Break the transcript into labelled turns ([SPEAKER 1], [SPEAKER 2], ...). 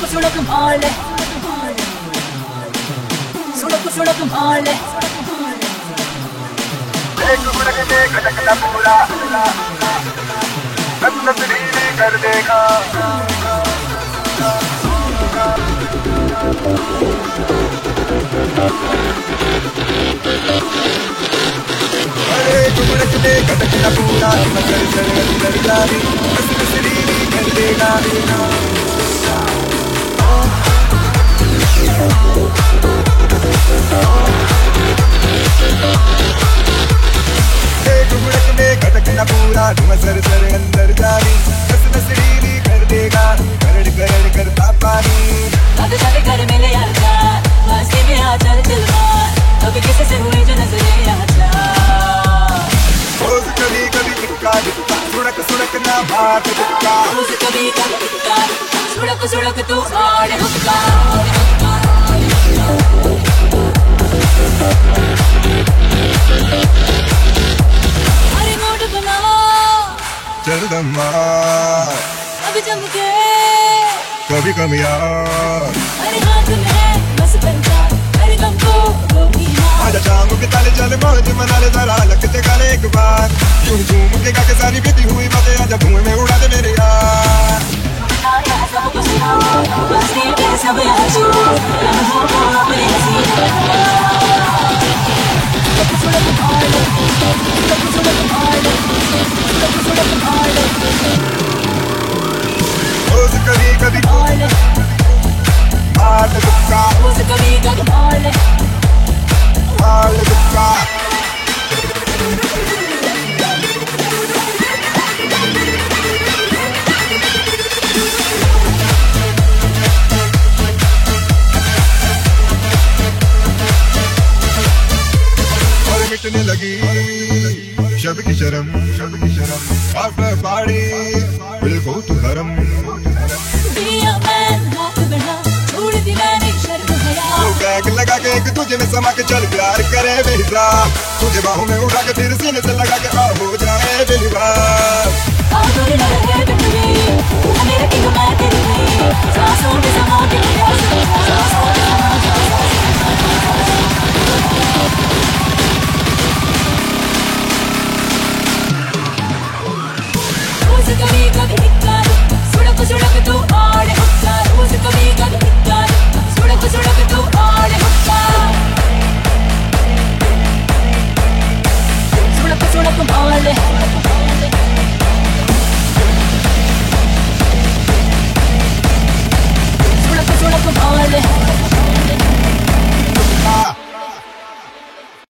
[SPEAKER 1] सुड़क सुड़क भाले सुड़क सुड़क भाले
[SPEAKER 2] एक गुड़क ने खटकना पूरा तस्वीर कर देगा अरे गुड़क ने खटकना पूरा मगर अंदर जारी तस्वीर कर देगा एक गुड़क ने पूरा धुआँ सर सर अंदर बस नसरीली कर देगा करड़ करड़ करता पानी भाग
[SPEAKER 1] कभी कभी सुड़क सुड़क तू हुक्का अरे अब जम के।
[SPEAKER 2] कभी कभी
[SPEAKER 1] अरे हाथ में है बस पंचा अरे तुमको वो भी ना
[SPEAKER 2] आजा शाम के ताले चल मौज मना ले जरा लग जगा ले एक बार। यूँ झूम के गा के सारी बीती हुई बातें आजा
[SPEAKER 1] बस
[SPEAKER 2] शब की शर्म शब की शर्म आफ्टर पार्टी बिल्कुल टू हरम लगा के एक तुझे में समा के चल प्यार करे बेहरा। तुझे बाहों में उठा के फिर सीने से लगा के आ हो जाए दिलवा